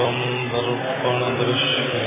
त्वं दर्पणदृश्यम्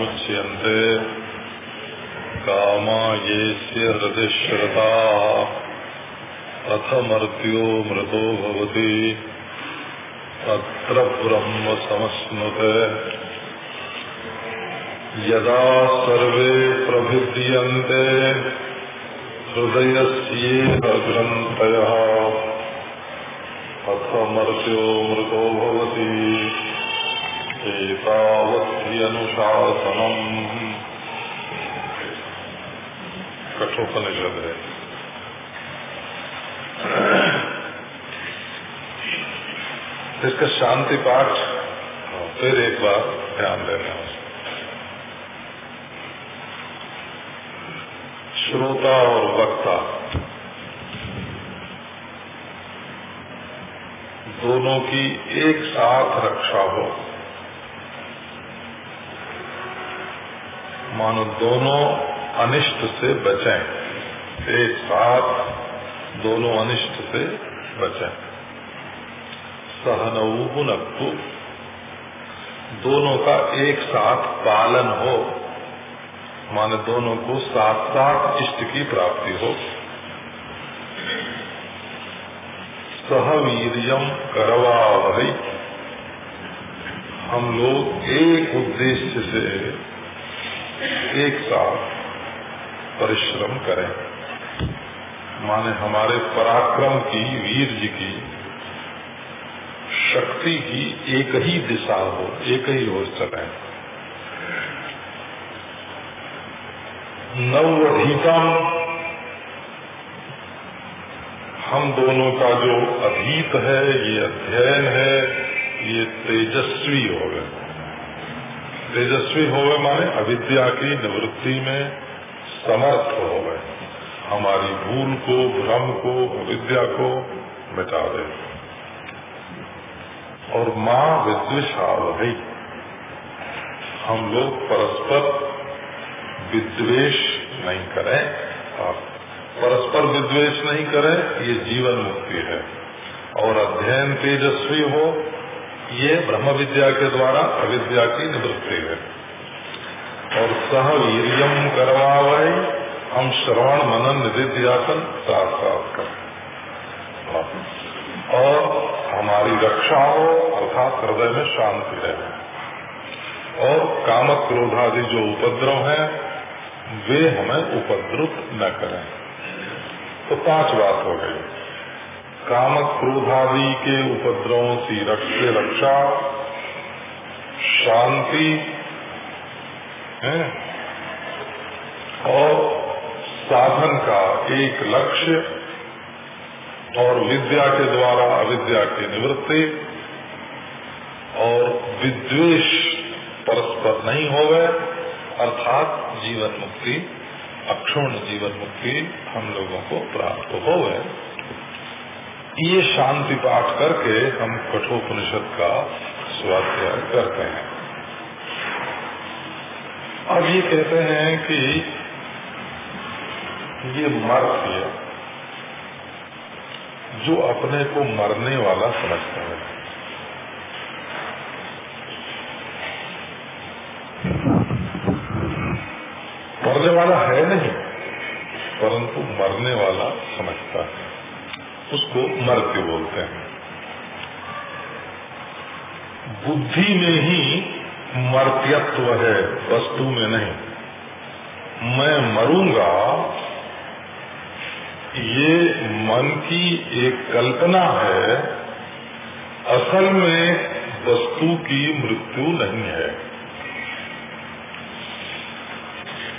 सर्वे प्रमुच्यन्ते कामा येस्य हृदिश्रता। अथमर्त्यो मृतो भवति। तत्र ब्रह्म समश्नुते यदा सर्वे प्रभिद्यन्ते हृदयस्येह ग्रन्थयः। अथमर्त्यो मृतो भवति। एतावत्यनुशासनम् कठोपनिषद। है इसका शांति पाठ फिर एक बार ध्यान देना। श्रोता और वक्ता। दोनों की एक साथ रक्षा हो। मानो दोनों अनिष्ट से बचें। एक साथ दोनों अनिष्ट से बचें। सहनऊ पुनक्तु दोनों का एक साथ पालन हो, माने दोनों को साथ साथ इष्ट की प्राप्ति हो। सहवीरियम करवा वही हम लोग एक उद्देश्य से एक साथ परिश्रम करें। माने हमारे पराक्रम की, वीर जी की शक्ति की एक ही दिशा हो, एक ही ओर चले। नवअधीतम हम दोनों का जो अधीत है, ये अध्ययन है, ये तेजस्वी हो गए। तेजस्वी हो गए माने अविद्या की निवृत्ति में समर्थ हो गए हमारी भूल को, भ्रम को, अविद्या को मिटा दे। और माँ विद्विषा वही हम लोग परस्पर विद्वेष नहीं करें। और परस्पर विद्वेष नहीं करें, ये जीवन मुक्ति है। और अध्ययन तेजस्वी हो ये ब्रह्म विद्या के द्वारा अविद्या की निवृत्ति है। और सह वीरियम करवावे हम श्रवण मनन निधिध्यासन साथ साथ करें और हमारी रक्षा हो, अर्थात हृदय में शांति रहे। और काम क्रोधादि जो उपद्रव है, वे हमें उपद्रुत न करें। तो पाँच बात हो गई। काम क्रोधादि के उपद्रवों से से रक्षा, शांति, है? और साधन का एक लक्ष्य और विद्या के द्वारा अविद्या की निवृत्ति और विद्वेश परस्पर नहीं हो गए अर्थात जीवन मुक्ति, अक्षुण जीवन मुक्ति हम लोगों को प्राप्त हो गए ये शांति पाठ करके हम कठोपनिषद का स्वाध्याय करते हैं। अब ये कहते हैं कि ये मर्त्य जो अपने को मरने वाला समझता है। मरने वाला है नहीं, परंतु मरने वाला समझता है। उसको मर्त्य बोलते हैं। बुद्धि में ही मर्त्यत्व है, वस्तु में नहीं। मैं मरूँगा, ये मन की एक कल्पना है, असल में वस्तु की मृत्यु नहीं है।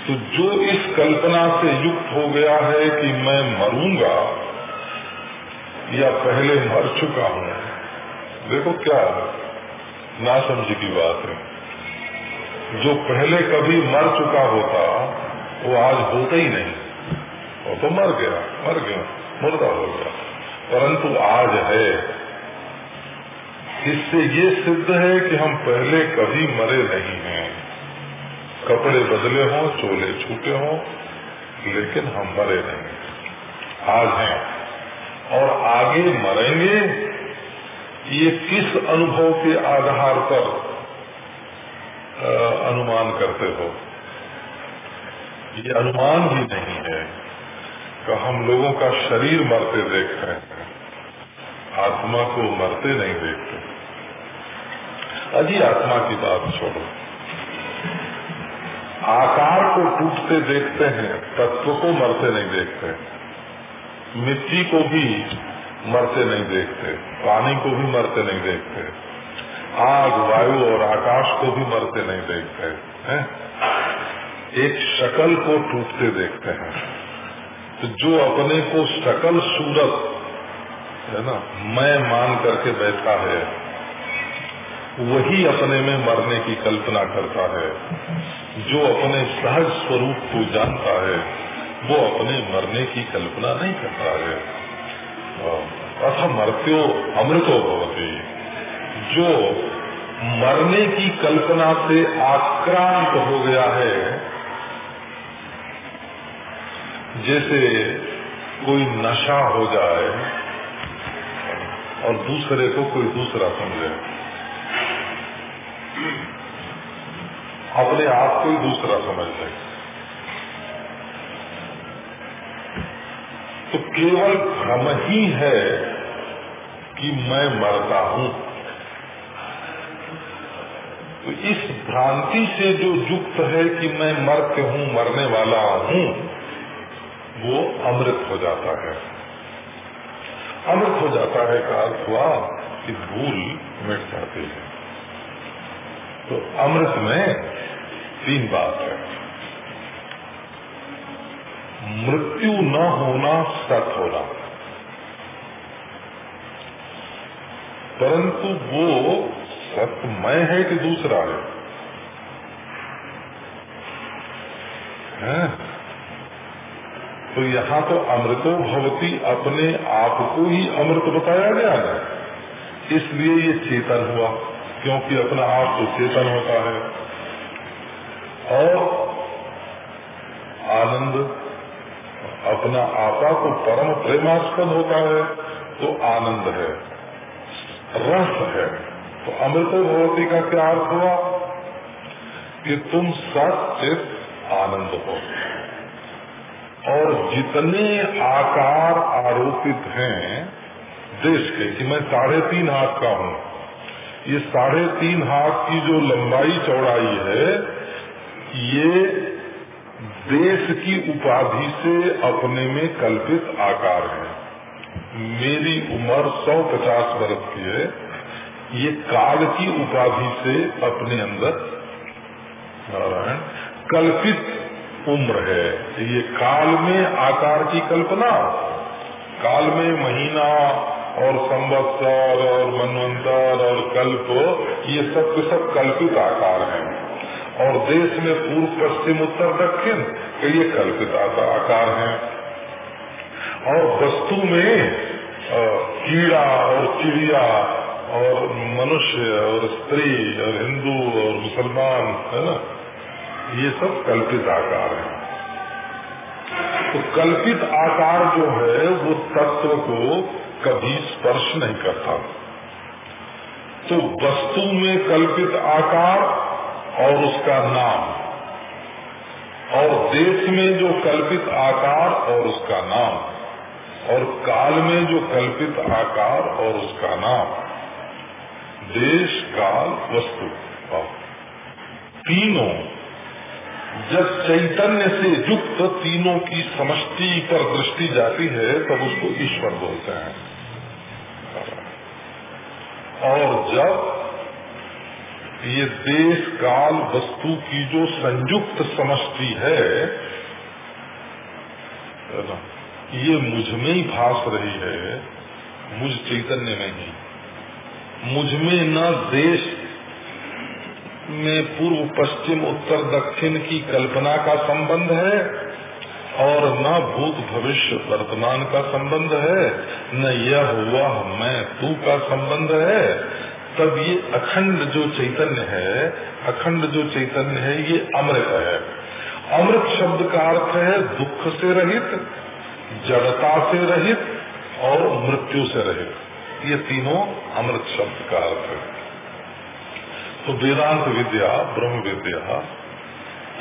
तो जो इस कल्पना से युक्त हो गया है कि मैं मरूँगा या पहले मर चुका हूँ। देखो क्या ना समझ की बात है। जो पहले कभी मर चुका होता, वो आज होता ही नहीं। वो तो मर गया मर गया, मुर्दा हो गया। परंतु आज है। इससे ये सिद्ध है कि हम पहले कभी मरे नहीं हैं। कपड़े बदले हों, चोले छूटे हों, लेकिन हम मरे नहीं। आज हैं। और आगे मरेंगे, ये किस अनुभव के आधार पर अनुमान करते हो? ये अनुमान ही नहीं है कि हम लोगों का शरीर मरते देख रहे हैं, आत्मा को मरते नहीं देखते। अजी आत्मा की बात छोड़ो। आकार को टूटते देखते हैं, तत्व को मरते नहीं देखते। मिट्टी को भी मरते नहीं देखते, पानी को भी मरते नहीं देखते, आग, वायु और आकाश को भी मरते नहीं देखते, हैं? एक शकल को टूटते देखते हैं। तो जो अपने को शकल सूरत, है ना, मैं मान करके बैठा है, वही अपने में मरने की कल्पना करता है, जो अपने सहज स्वरूप को जानता है। वो अपने मरने की कल्पना नहीं करता है। अथ मृत्यो अमृतो भवती। जो मरने की कल्पना से आक्रांत हो गया है, जैसे कोई नशा हो जाए और दूसरे को कोई दूसरा समझे। अपने आप को ही दूसरा समझ ले। तो केवल भ्रम ही है कि मैं मरता हूँ। तो इस भ्रांति से जो युक्त है कि मैं मर के हूँ, मरने वाला हूँ, वो अमृत हो जाता है। अमृत हो जाता है का अर्थ हुआ कि भूल मिट जाती है। तो अमृत में तीन बात है। मृत्यु न होना सत होना। परंतु वो सतमय है कि दूसरा है, है? तो यहाँ तो अमृतो भवती अपने आप को ही अमृत बताया गया है। इसलिए ये चेतन हुआ क्योंकि अपना आप तो चेतन होता है। और आनंद अपना आपा को परम प्रेमास्पद होता है तो आनंद है, रस है। तो अमृत भगवती का क्या अर्थ हुआ? कि तुम सचित आनंद हो। और जितने आकार आरोपित हैं देश के, कि मैं साढ़े तीन हाथ का हूँ, ये साढ़े तीन हाथ की जो लंबाई चौड़ाई है, ये देश की उपाधि से अपने में कल्पित आकार है। मेरी उम्र सौ पचास वर्ष की है। ये काल की उपाधि से अपने अंदर नारायण कल्पित उम्र है। ये काल में आकार की कल्पना, काल में महीना और संवत्सर और मनवंतर और कल्प, ये सब के सब कल्पित आकार हैं। और देश में पूर्व, पश्चिम, उत्तर, दक्षिण ये कल्पित आकार है। और वस्तु में कीड़ा और चिड़िया और मनुष्य और स्त्री और हिंदू और मुसलमान, है ना? ये सब कल्पित आकार है। तो कल्पित आकार जो है, वो तत्व को कभी स्पर्श नहीं करता। तो वस्तु में कल्पित आकार और उसका नाम। और देश में जो कल्पित आकार और उसका नाम। और काल में जो कल्पित आकार और उसका नाम। देश, काल, वस्तु। तीनों, जब चैतन्य से युक्त तीनों की समष्टि पर दृष्टि जाती है, तब उसको ईश्वर बोलते हैं। और जब ये देश काल वस्तु की जो संयुक्त समष्टि है ये मुझमें ही भास रही है, मुझ चैतन्य में ही। मुझमें न देश में पूर्व, पश्चिम, उत्तर, दक्षिण की कल्पना का संबंध है, और न भूत भविष्य वर्तमान का संबंध है, न यह वह मैं तू का संबंध है तब ये अखंड जो चैतन्य है, अखंड जो चैतन्य है, ये अमृत है। अमृत शब्द का अर्थ है दुख से रहित, जड़ता से रहित और मृत्यु से रहित। ये तीनों अमृत शब्द का अर्थ है। तो वेदांत विद्या, ब्रह्म विद्या,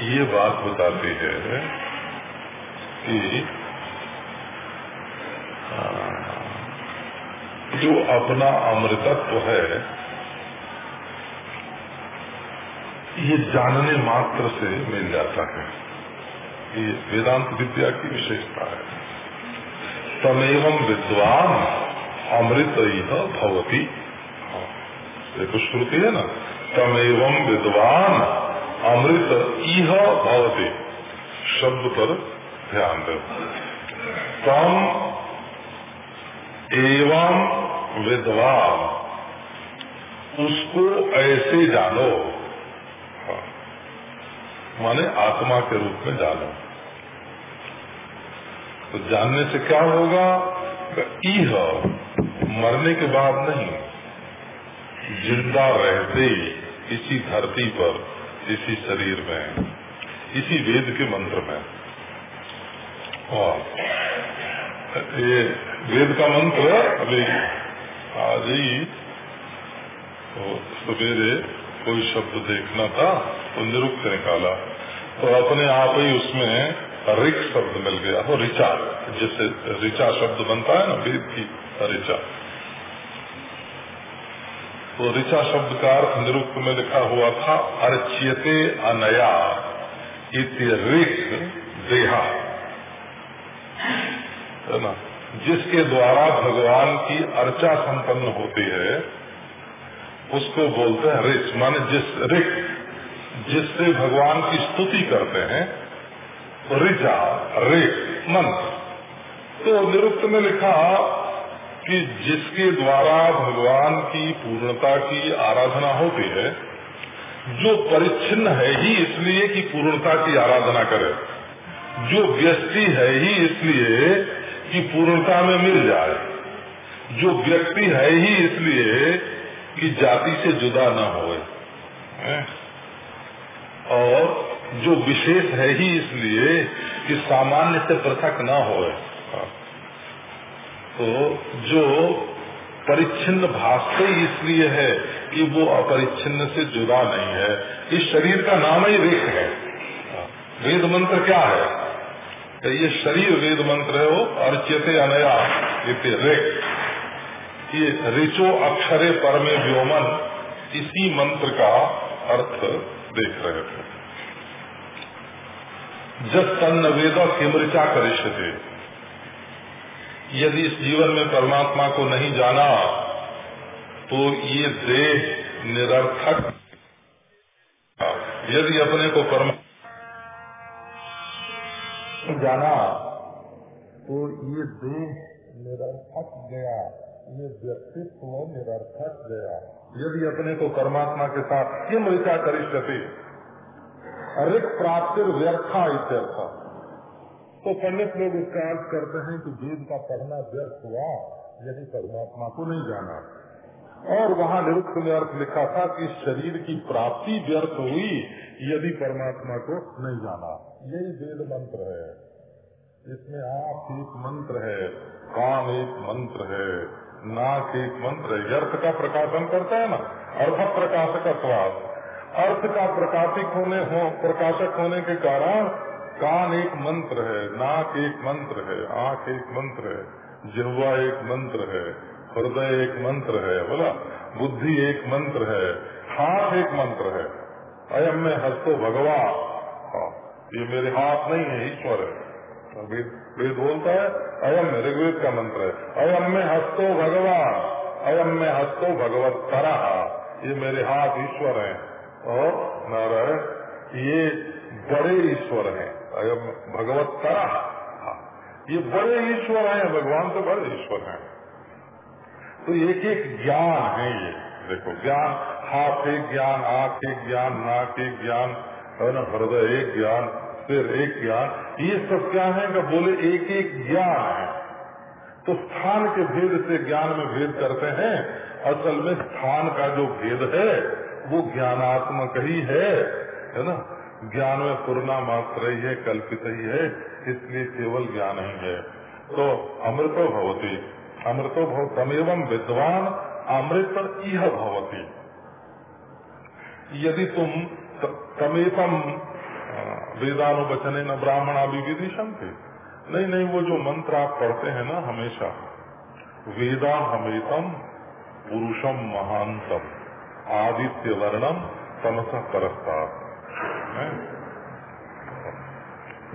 ये बात बताती है कि जो अपना अमृतत्व है ये जानने मात्र से मिल जाता है। ये वेदांत विद्या की विशेषता है। तमेव विद्वान अमृत भवती। देखो श्रुति है ना। तमेव विद्वान अमृत इह भवते। शब्द पर ध्यान दो। तम एवं विद्वान, उसको ऐसे जानो हाँ। माने आत्मा के रूप में जानो। तो जानने से क्या होगा? इह मरने के बाद नहीं, ज़िंदा रहते इसी धरती पर, इसी शरीर में, इसी वेद के मंत्र में। और ये वेद का मंत्र अभी आज ही सवेरे कोई शब्द देखना था तो निरुक्त निकाला तो अपने आप ही उसमें रिक शब्द मिल गया हो रिचा जैसे रिचा शब्द बनता है ना, वेद की रिचा। तो ऋचा शब्द का अर्थ निरुक्त में लिखा हुआ था, अर्च्यते अनया ऋक देहा। है ना? जिसके द्वारा भगवान की अर्चा संपन्न होती है उसको बोलते हैं रिच माने जिस रिक, जिससे भगवान की स्तुति करते हैं ऋचा रिक, मंत्र। तो निरुक्त में लिखा कि जिसके द्वारा भगवान की पूर्णता की आराधना होती है, जो परिच्छिन्न है ही इसलिए कि पूर्णता की आराधना करे। जो व्यक्ति है ही इसलिए कि पूर्णता में मिल जाए। जो व्यक्ति है ही इसलिए कि जाति से जुदा न हो। और जो विशेष है ही इसलिए कि सामान्य से पृथक न होए। तो जो परिच्छिन्न भाषते इसलिए है कि वो अपरिच्छिन्न से जुदा नहीं है इस शरीर का नाम ही रेख है। वेद मंत्र क्या है? तो ये शरीर वेद मंत्र है वो अर्च्यते अनया रेख ये रिचो अक्षरे परमे व्योमन, इसी मंत्र का अर्थ देख रहे थे। जब तन्न वेद किमृचा करिष्य यदि इस जीवन में परमात्मा को नहीं जाना तो ये देह निरर्थक। यदि अपने को परमात्मा जाना तो ये देह निरर्थक गया। ये व्यक्तित्व निरर्थक गया। यदि अपने को परमात्मा के साथ किम ऋचा करिष्यति? रिक प्राप्ति व्यर्था इत्यर्थ। तो पंडित लोग इसका अर्थ करते हैं कि वेद का पढ़ना व्यर्थ हुआ, यदि परमात्मा को नहीं जाना। और वहाँ निरुक्त में अर्थ लिखा था कि शरीर की प्राप्ति व्यर्थ हुई, यदि परमात्मा को नहीं जाना। यही वेद मंत्र है। इसमें आप एक मंत्र है, काम एक मंत्र है। नाक एक मंत्र अर्थ का प्रकाशन करता है ना अर्थ प्रकाशक स्वाद अर्थ का प्रकाशिक होने हो प्रकाशक होने के कारण कान एक मंत्र है नाक एक मंत्र है आँख एक मंत्र है जिहवा एक मंत्र है हृदय एक मंत्र है बोला? बुद्धि एक मंत्र है हाथ एक मंत्र है। अयम में हस्तो भगवान। हाँ, ये मेरे हाथ नहीं है ईश्वर है। वेद बोलता है अयम ऋग्वेद का मंत्र है अयम में हस्तो भगवान। अयम में हस्तो भगवत तरा ये मेरे हाथ ईश्वर हैं। और नारायण, ये बड़े ईश्वर हैं। अयम भगवत तरा ये बड़े ईश्वर हैं, भगवान तो बड़े ईश्वर हैं। तो एक एक ज्ञान है ये। देखो, ज्ञान, हाथ एक ज्ञान, आँख एक ज्ञान, नाक एक ज्ञान, है ना? हृदय एक ज्ञान। सिर एक ज्ञान ये सब क्या है? कि बोले, एक एक ज्ञान है। तो स्थान के भेद से ज्ञान में भेद करते हैं। असल में स्थान का जो भेद है, वो ज्ञानात्मक ही है। है ना? ज्ञान में पूर्णा मात्र ही है, कल्पित ही है। इसलिए केवल ज्ञान ही है। तो अमृतो भवती। अमृतो भव तमेवम विद्वान अमृत इह भवती। यदि तुम तमेतम वेदानुवचन न ब्राह्मणा भी विदिशम थे नहीं नहीं, वो जो मंत्र आप पढ़ते हैं ना हमेशा वेदा हमेतम पुरुषम महानतम आदित्य वर्णम तमस परस्ता।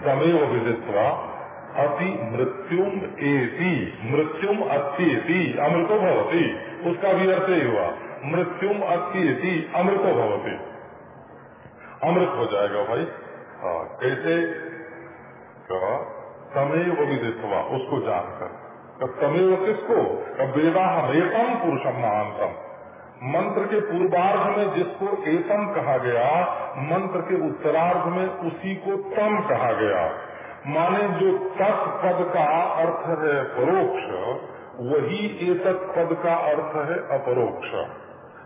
तमेव विदित्वा अति मृत्युम एति, मृत्युम अत्येति, अमृतो भवती। उसका भी अर्थ ही हुआ, मृत्युम अत्येति, अमृतो भवती। अमृत हो जाएगा भाई। हाँ कैसे? तमेव विदित्वा, उसको जानकर। तमेव किसको? वेदा हमेतम पुरुषम महानतम मंत्र के पूर्वार्ध में जिसको एतम कहा गया, मंत्र के उत्तरार्ध में उसी को तम कहा गया। माने जो तत् पद का अर्थ है परोक्ष, वही एतत् पद का अर्थ है अपरोक्ष।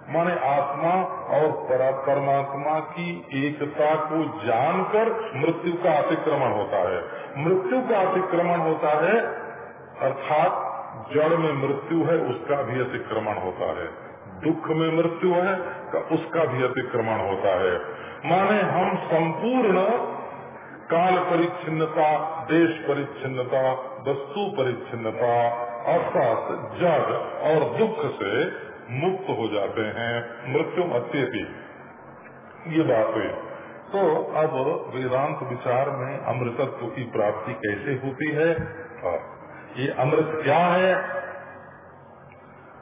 माने आत्मा और परमात्मा की एकता को जानकर मृत्यु का अतिक्रमण होता है। मृत्यु का अतिक्रमण होता है, अर्थात जड़ में मृत्यु है, उसका भी अतिक्रमण होता है। दुख में मृत्यु है, का उसका भी अतिक्रमण होता है। माने हम संपूर्ण काल परिच्छिन्नता, देश परिच्छिन्नता, वस्तु परिच्छिन्नता, अर्थात जड़ और दुख से मुक्त हो जाते हैं, मृत्यु अत्यति ये बात है तो अब वेदांत विचार में अमृतत्व की प्राप्ति कैसे होती है, ये अमृत क्या है?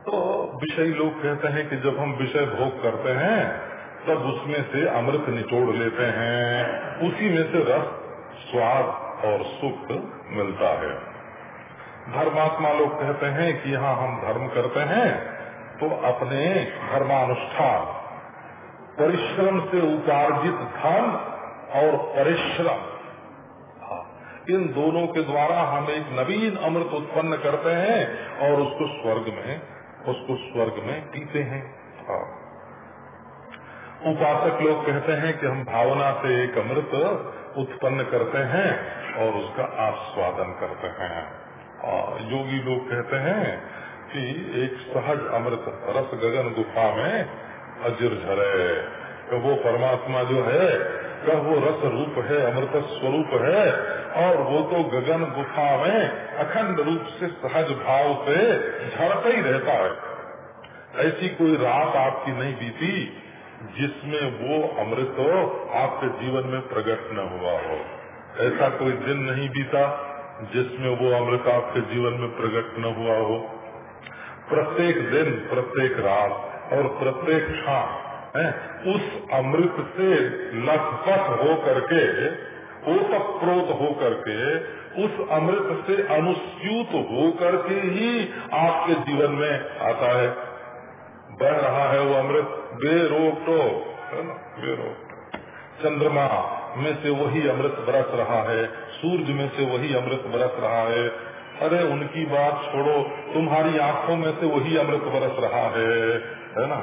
तो विषय लोग कहते हैं कि जब हम विषय भोग करते हैं, तब उसमें से अमृत निचोड़ लेते हैं। उसी में से रस, स्वाद और सुख मिलता है। धर्मात्मा लोग कहते हैं कि यहाँ हम धर्म करते हैं तो अपने धर्मानुष्ठान परिश्रम से उपार्जित धन और परिश्रम हाँ, इन दोनों के द्वारा हम एक नवीन अमृत उत्पन्न करते हैं और उसको स्वर्ग में उसको स्वर्ग में पीते हैं हाँ। उपासक लोग कहते हैं कि हम भावना से एक अमृत उत्पन्न करते हैं और उसका आस्वादन करते हैं योगी लोग कहते हैं कि एक सहज अमृत, रस गगन गुफा में अजर झरे। वो परमात्मा जो है, कह वो रस रूप है, अमृत स्वरूप है, और वो तो गगन गुफा में अखंड रूप से सहज भाव से झरता ही रहता है। ऐसी कोई रात आपकी नहीं बीती, जिसमें वो अमृत आपके जीवन में प्रकट न हुआ हो। ऐसा कोई दिन नहीं बीता, जिसमें वो अमृत आपके जीवन में प्रकट न हुआ हो। प्रत्येक दिन, प्रत्येक रात और प्रत्येक क्षण उस अमृत से लथपथ हो करके ओतक प्रोत हो करके उस अमृत से अनुस्यूत हो करके ही आपके जीवन में आता है। बह रहा है वो अमृत बेरोक टोक है ना बेरोक चंद्रमा में से वही अमृत बरस रहा है सूरज में से वही अमृत बरस रहा है अरे उनकी बात छोड़ो, तुम्हारी आँखों में से वही अमृत बरस रहा है है ना?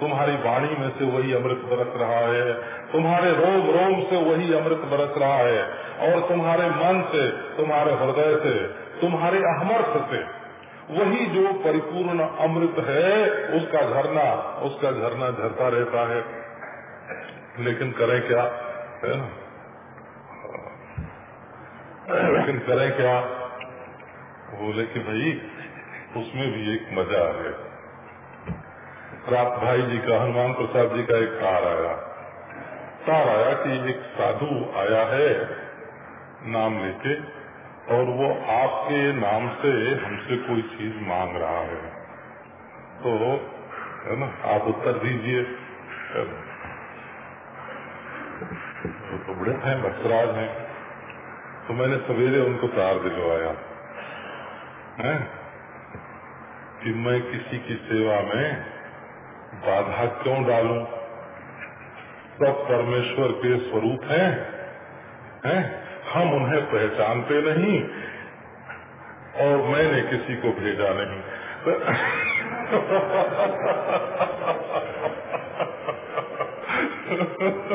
तुम्हारी वाणी में से वही अमृत बरस रहा है, तुम्हारे रोम रोम से वही अमृत बरस रहा है, और तुम्हारे मन से, तुम्हारे हृदय से, तुम्हारे अहमर्थ से, वही जो परिपूर्ण अमृत है, उसका झरना उसका झरना झरता रहता है। लेकिन करें क्या, है ना? लेकिन करें क्या? बोले कि भाई, उसमें भी एक मज़ा है रात भाई जी का, हनुमान प्रसाद जी का एक कार आया। तार आया कि एक साधु आया है नाम लेके, और वो आपके नाम से हमसे कोई चीज़ मांग रहा है। तो है ना, आप उत्तर दीजिए। तो बड़े हैं, भक्तराज हैं। तो मैंने सवेरे उनको तार दिलवाया। है? कि मैं किसी की सेवा में बाधा क्यों डालूं? सब परमेश्वर के स्वरूप हैं हैं? हम उन्हें पहचानते नहीं और मैंने किसी को भेजा नहीं।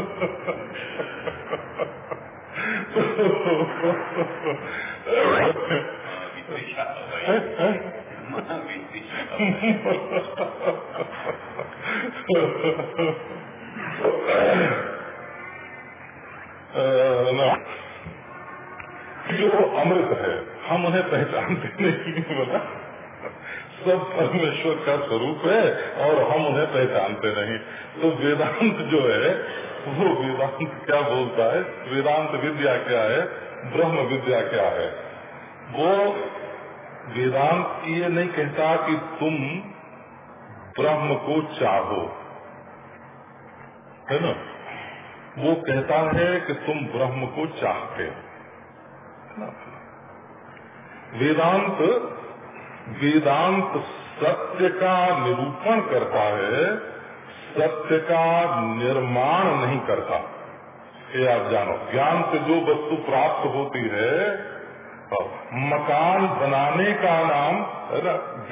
जो अमृत है हम उन्हें पहचानते नहीं बोला? सब परमेश्वर का स्वरूप है और हम उन्हें पहचानते नहीं। तो वेदांत जो है, वो वेदांत क्या बोलता है? वेदांत विद्या क्या है? ब्रह्म विद्या क्या है? वो वेदांत ये नहीं कहता कि तुम ब्रह्म को चाहो। है ना? वो कहता है कि तुम ब्रह्म को चाहते हो। वेदांत वेदांत सत्य का निरूपण करता है, सत्य का निर्माण नहीं करता। ये आप जानो, ज्ञान से जो वस्तु प्राप्त होती है मकान बनाने का नाम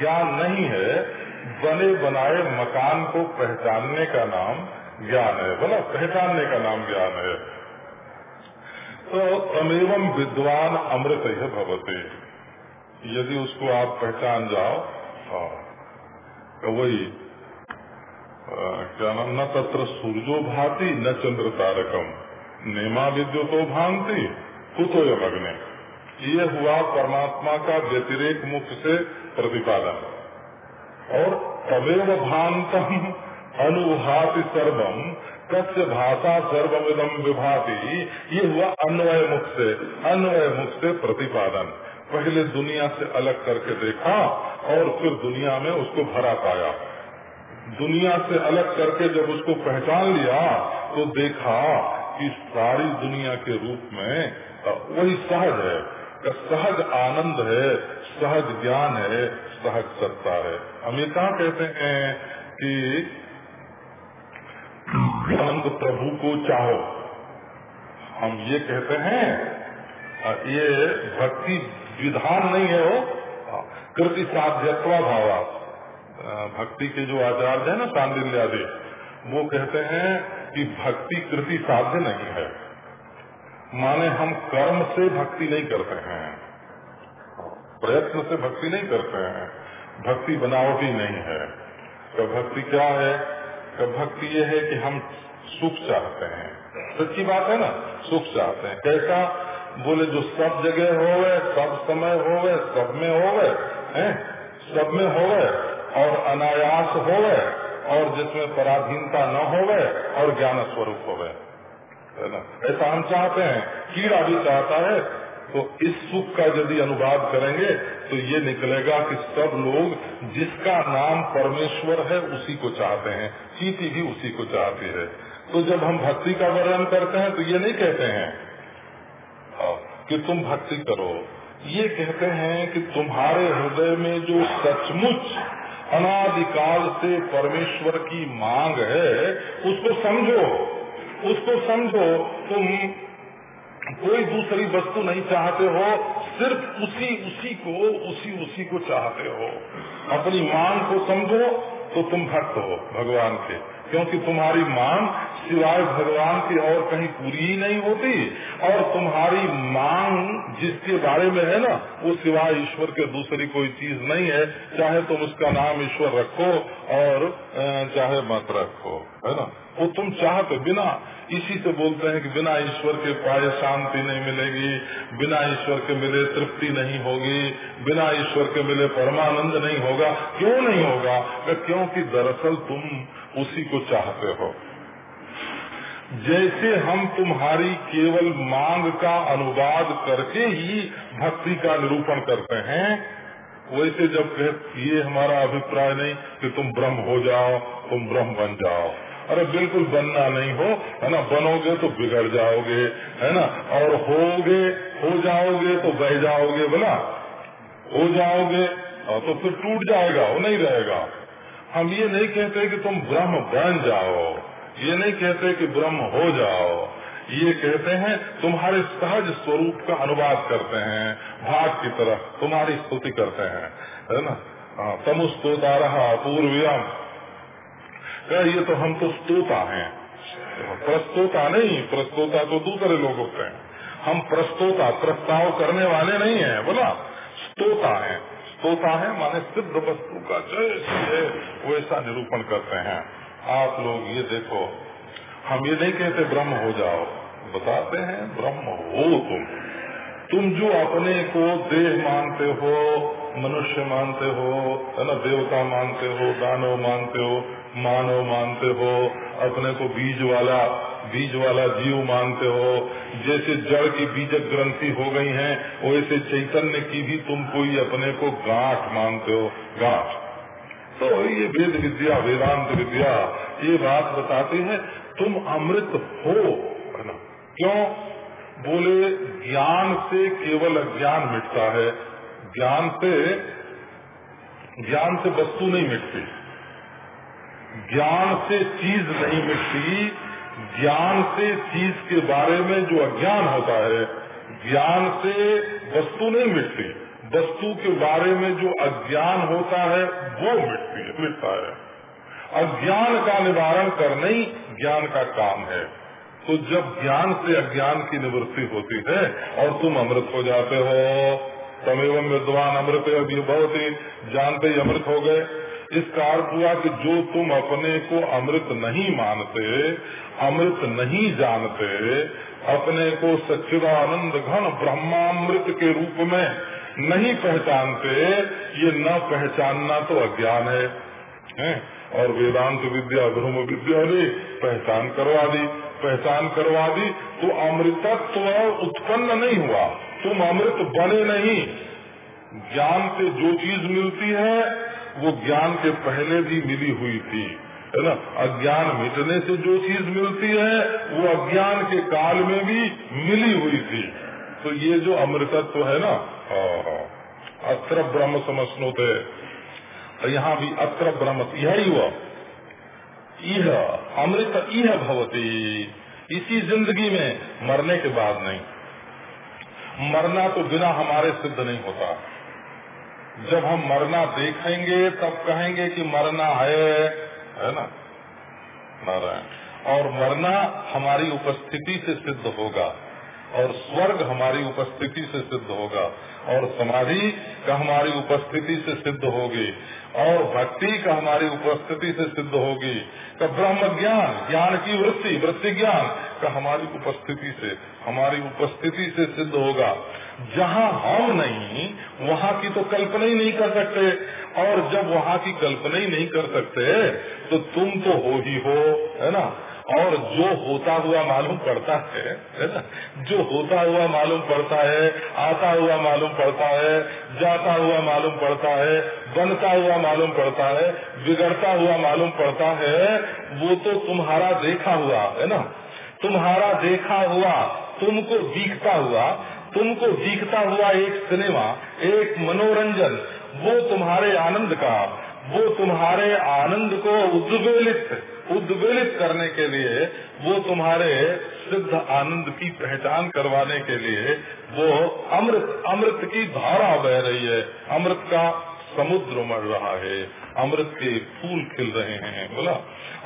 ज्ञान नहीं है। बने बनाए मकान को पहचानने का नाम ज्ञान है। बोला पहचानने का नाम ज्ञान है। तो तमेवम विद्वान अमृत है भवते। यदि उसको आप पहचान जाओ हाँ, तो वही क्या नाम न तत्र सूर्यो भाती न चंद्र तारकम नेमा विद्युतो भांति कुतो अग्नि ये हुआ परमात्मा का व्यतिरेक मुख से प्रतिपादन। और तवेव भांतम अनुभाति सर्वम, कस्य भाषा सर्वमिदम विभाति, ये हुआ अन्वय मुख से, अन्वय मुख से प्रतिपादन। पहले दुनिया से अलग करके देखा और फिर दुनिया में उसको भरा पाया। दुनिया से अलग करके जब उसको पहचान लिया तो देखा कि सारी दुनिया के रूप में वही सहज है। सहज आनंद है, सहज ज्ञान है, सहज सत्ता है। हम ये कहा कहते हैं कि आनंद प्रभु को चाहो। हम ये कहते हैं ये भक्ति विधान नहीं है वो। कृति साध्यत्वा भावा भक्ति के जो आचार्य है ना सांडिल्य आदि, वो कहते हैं कि भक्ति कृति साध्य नहीं है। माने हम कर्म से भक्ति नहीं करते हैं। प्रयत्न से भक्ति नहीं करते हैं। भक्ति बनावटी नहीं है। तो भक्ति क्या है? तो भक्ति ये है कि हम सुख चाहते हैं। सच्ची बात है ना? सुख चाहते हैं। कैसा? बोले, जो सब जगह हो गए सब समय हो गए सब में हो? गए सब में हो गए और अनायास हो गए और जिसमें पराधीनता न हो गए और ज्ञान स्वरूप हो गए है ना? ऐसा हम चाहते हैं, कीड़ा भी चाहता है तो इस सुख का यदि अनुवाद करेंगे तो ये निकलेगा कि सब लोग जिसका नाम परमेश्वर है, उसी को चाहते हैं, चीटी भी उसी को चाहती है। तो जब हम भक्ति का वर्णन करते हैं तो ये नहीं कहते हैं कि तुम भक्ति करो। ये कहते हैं कि तुम्हारे हृदय में जो सचमुच अनादिकाल से परमेश्वर की मांग है, उसको समझो। उसको समझो, तुम कोई दूसरी वस्तु नहीं चाहते हो, सिर्फ़ उसी उसी को, उसी उसी को चाहते हो। अपनी मांग को समझो तो तुम भक्त हो, भगवान के। क्योंकि तुम्हारी मांग सिवाय भगवान की और कहीं पूरी ही नहीं होती। और तुम्हारी मांग जिसके बारे में है ना, वो सिवाय ईश्वर के दूसरी कोई चीज़ नहीं है। चाहे तुम उसका नाम ईश्वर रखो और चाहे मत रखो, है ना? वो तुम चाहते बिना। इसी से बोलते हैं कि बिना ईश्वर के पाए शांति नहीं मिलेगी, बिना ईश्वर के मिले तृप्ति नहीं होगी, बिना ईश्वर के मिले परमानंद नहीं होगा। क्यों नहीं होगा? क्योंकि दरअसल तुम उसी को चाहते हो। जैसे हम तुम्हारी केवल मांग का अनुवाद करके ही भक्ति का निरूपण करते हैं, वैसे जब कहे ये हमारा अभिप्राय नहीं कि तुम ब्रह्म हो जाओ, तुम ब्रह्म बन जाओ। अरे बिल्कुल बनना नहीं हो, है ना? बनोगे तो बिगड़ जाओगे, है ना? और होगे, हो जाओगे तो बह जाओगे, बोला। हो जाओगे तो फिर टूट जाएगा, वो नहीं रहेगा। हम ये नहीं कहते कि तुम ब्रह्म बन जाओ। ये नहीं कहते कि ब्रह्म हो जाओ। ये कहते हैं, तुम्हारे सहज स्वरूप का अनुवाद करते हैं। भाग की तरह तुम्हारी स्तुति करते हैं। है ना? तमुस्तोता रहा पूर्वियम ये तो हम तो स्तोता हैं। प्रस्तोता नहीं, प्रस्तोता तो दूसरे लोग होते हैं। हम प्रस्तोता, प्रस्ताव करने वाले नहीं है। बोला, स्तोता है। स्तोता है माने सिद्ध वस्तु का जय है वैसा निरूपण करते हैं। आप लोग ये देखो, हम ये नहीं कहते ब्रह्म हो जाओ। बताते हैं, ब्रह्म हो तुम। तुम जो अपने को देह मानते हो, मनुष्य मानते हो, है ना, देवता मानते हो, दानव मानते हो, मानव मानते हो, अपने को बीज वाला बीज वाला जीव मानते हो, जैसे जड़ की बीजक ग्रंथि हो गई है, वैसे चैतन्य की भी तुम कोई अपने को गांठ मानते हो। गांठ। तो ये वेद विद्या, वेदांत विद्या, ये बात बताते हैं, तुम अमृत हो है ना क्यों? बोले, ज्ञान से केवल अज्ञान मिटता है। ज्ञान से ज्ञान से वस्तु नहीं मिटती। ज्ञान से चीज़ नहीं मिटती। ज्ञान से चीज़ के बारे में जो अज्ञान होता है, ज्ञान से वस्तु नहीं मिटती। वस्तु के बारे में जो अज्ञान होता है, वो मिटती है, मिटता है। अज्ञान का निवारण करना ही ज्ञान का काम है। तो जब ज्ञान से अज्ञान की निवृत्ति होती है और तुम अमृत हो जाते हो तम एवं विद्वान अमृत अभी बहुत ही जानते ही अमृत हो गए। इसका अर्थ हुआ कि जो तुम अपने को अमृत नहीं मानते, अमृत नहीं जानते, अपने को सच्चिदानंद घन ब्रह्मामृत के रूप में नहीं पहचानते ये न पहचानना तो अज्ञान है, है? और वेदांत विद्या ब्रह्म विद्या ने पहचान करवा दी। पहचान करवा दी तो अमृतत्व उत्पन्न नहीं हुआ। तुम अमृत बने नहीं। ज्ञान से जो चीज़ मिलती है वो ज्ञान के पहले भी मिली हुई थी। है ना? अज्ञान मिटने से जो चीज़ मिलती है वो अज्ञान के काल में भी मिली हुई थी। तो ये जो अमृतत्व है ना अत्र ब्रह्म समझनोते यहाँ भी अत्र ब्रह्म यही हुआ। यह अमृत यह भवती। इसी ज़िंदगी में मरने के बाद नहीं। मरना तो बिना हमारे सिद्ध नहीं होता। जब हम मरना देखेंगे, तब कहेंगे कि मरना है है ना? नारायण। और मरना हमारी उपस्थिति से सिद्ध होगा। और स्वर्ग हमारी उपस्थिति से सिद्ध होगा, और समाधि का हमारी उपस्थिति से सिद्ध होगी, और भक्ति का हमारी उपस्थिति से सिद्ध होगी। का ब्रह्म ज्ञान ज्ञान की वृत्ति वृत्ति ज्ञान का हमारी उपस्थिति से, हमारी उपस्थिति से सिद्ध होगा। जहाँ हम नहीं, वहाँ की तो कल्पना ही नहीं कर सकते। और जब वहाँ की कल्पना ही नहीं कर सकते तो तुम तो हो ही हो, है ना? और जो होता हुआ मालूम पड़ता है है ना? जो होता हुआ मालूम पड़ता है, आता हुआ मालूम पड़ता है, जाता हुआ मालूम पड़ता है, बनता हुआ मालूम पड़ता है, बिगड़ता हुआ मालूम पड़ता है, वो तो तुम्हारा देखा हुआ, है ना? तुम्हारा देखा हुआ, तुमको दिखता हुआ, तुमको दिखता हुआ एक सिनेमा, एक मनोरंजन, वो तुम्हारे आनंद का, वो तुम्हारे आनंद को उद्वेलित उद्वेलित करने के लिए, वो तुम्हारे सिद्ध आनंद की पहचान करवाने के लिए, वो अमृत अमृत की धारा बह रही है। अमृत का समुद्र मर रहा है। अमृत के फूल खिल रहे हैं। बोला,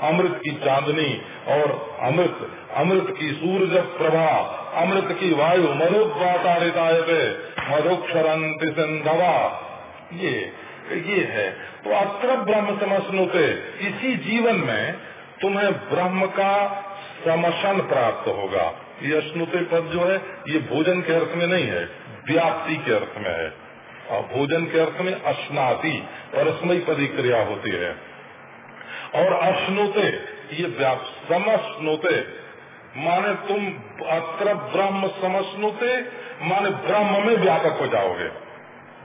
अमृत की चांदनी और अमृत अमृत की सूरज प्रभा, अमृत की वायु मधुद्वातारिता मधुक्षरंति सिंधवा ये ये है। तो अत्र ब्रह्म समझनुते इसी जीवन में तुम्हें ब्रह्म का समशन प्राप्त होगा। ये अश्नुते पद जो है, ये भोजन के अर्थ में नहीं है, व्याप्ति के अर्थ में है। और भोजन के अर्थ में अश्नाति, परस्मयी पदी क्रिया होती है। और अश्नुते, ये समश्नुते माने तुम अत्र ब्रह्म समझनुते माने ब्रह्म में व्यापक हो जाओगे।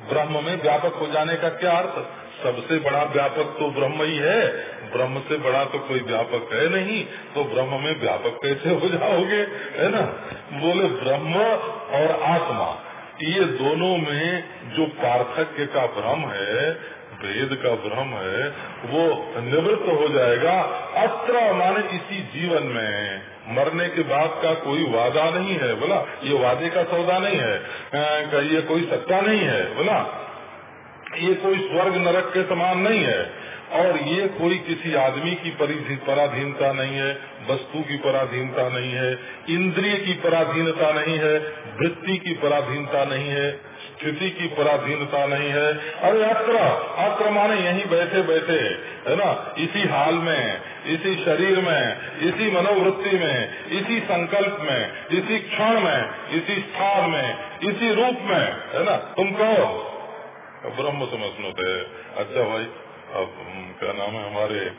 ब्रह्म में व्यापक हो जाने का क्या अर्थ? सबसे बड़ा व्यापक तो ब्रह्म ही है। ब्रह्म से बड़ा तो कोई व्यापक है नहीं तो ब्रह्म में व्यापक कैसे हो जाओगे? है ना? बोले, ब्रह्म और आत्मा, ये दोनों में जो पार्थक्य का भ्रम है भेद का भ्रम है, वो निवृत्त हो जाएगा। अत्र माने इसी जीवन में। मरने के बाद का कोई वादा नहीं है, बोला, ये वादे का सौदा नहीं है। ये कोई सत्ता नहीं है, बोला, ये कोई स्वर्ग नरक के समान नहीं है। और ये कोई किसी आदमी की पराधीनता नहीं है, वस्तु की पराधीनता नहीं है, इंद्रिय की पराधीनता नहीं है, वृत्ति की पराधीनता नहीं है। स्थिति की पराधीनता नहीं है। अरे अत्र अत्र माने यहीं बैठे बैठे, है ना? इसी हाल में, इसी शरीर में, इसी मनोवृत्ति में, इसी संकल्प में, इसी क्षण में, इसी स्थान में, इसी रूप में, है ना? तुम कहो। ब्रह्म समझ थे अच्छा भाई, अब क्या नाम है हमारे?